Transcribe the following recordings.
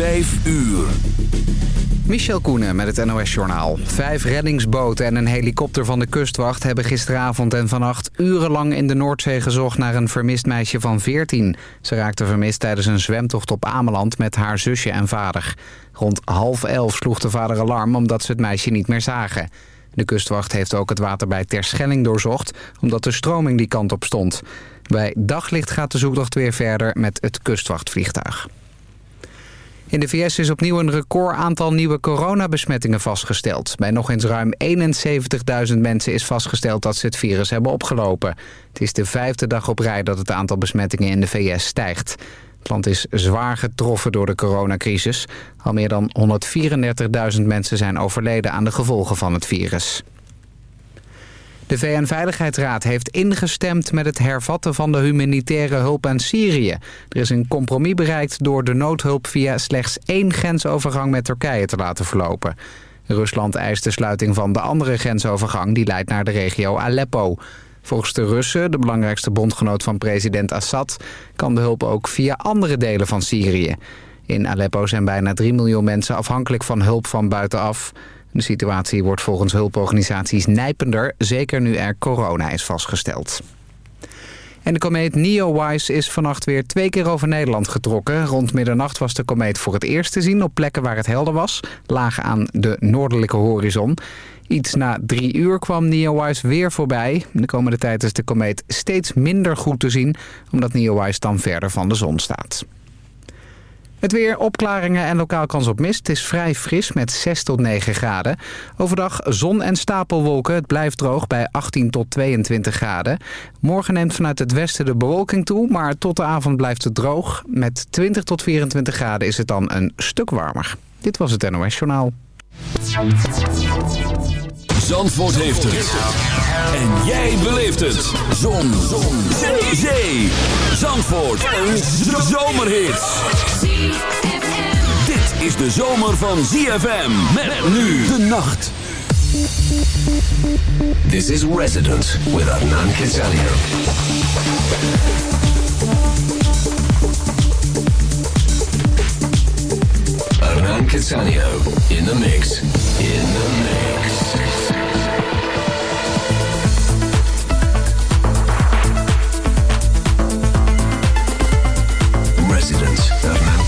Vijf uur. Michel Koenen met het NOS-journaal. Vijf reddingsboten en een helikopter van de kustwacht... hebben gisteravond en vannacht urenlang in de Noordzee gezocht... naar een vermist meisje van 14. Ze raakte vermist tijdens een zwemtocht op Ameland... met haar zusje en vader. Rond half elf sloeg de vader alarm omdat ze het meisje niet meer zagen. De kustwacht heeft ook het water bij Terschelling doorzocht... omdat de stroming die kant op stond. Bij daglicht gaat de zoektocht weer verder met het kustwachtvliegtuig. In de VS is opnieuw een record aantal nieuwe coronabesmettingen vastgesteld. Bij nog eens ruim 71.000 mensen is vastgesteld dat ze het virus hebben opgelopen. Het is de vijfde dag op rij dat het aantal besmettingen in de VS stijgt. Het land is zwaar getroffen door de coronacrisis. Al meer dan 134.000 mensen zijn overleden aan de gevolgen van het virus. De VN-veiligheidsraad heeft ingestemd met het hervatten van de humanitaire hulp aan Syrië. Er is een compromis bereikt door de noodhulp via slechts één grensovergang met Turkije te laten verlopen. Rusland eist de sluiting van de andere grensovergang die leidt naar de regio Aleppo. Volgens de Russen, de belangrijkste bondgenoot van president Assad, kan de hulp ook via andere delen van Syrië. In Aleppo zijn bijna 3 miljoen mensen afhankelijk van hulp van buitenaf. De situatie wordt volgens hulporganisaties nijpender, zeker nu er corona is vastgesteld. En de komeet Neowise is vannacht weer twee keer over Nederland getrokken. Rond middernacht was de komeet voor het eerst te zien op plekken waar het helder was. Laag aan de noordelijke horizon. Iets na drie uur kwam Neowise weer voorbij. De komende tijd is de komeet steeds minder goed te zien... omdat Neowise dan verder van de zon staat. Het weer, opklaringen en lokaal kans op mist. Het is vrij fris met 6 tot 9 graden. Overdag zon en stapelwolken. Het blijft droog bij 18 tot 22 graden. Morgen neemt vanuit het westen de bewolking toe. Maar tot de avond blijft het droog. Met 20 tot 24 graden is het dan een stuk warmer. Dit was het NOS Journaal. Zandvoort heeft het. En jij beleeft het. Zon. Zon. Zee. Zee. Zandvoort. Een zomerhit. Dit is de zomer van ZFM. Met nu de nacht. This is Resident with Adnan. Hernan Catania in the mix. In the mix. Resident Hernan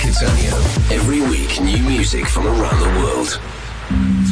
Catania. Every week, new music from around the world.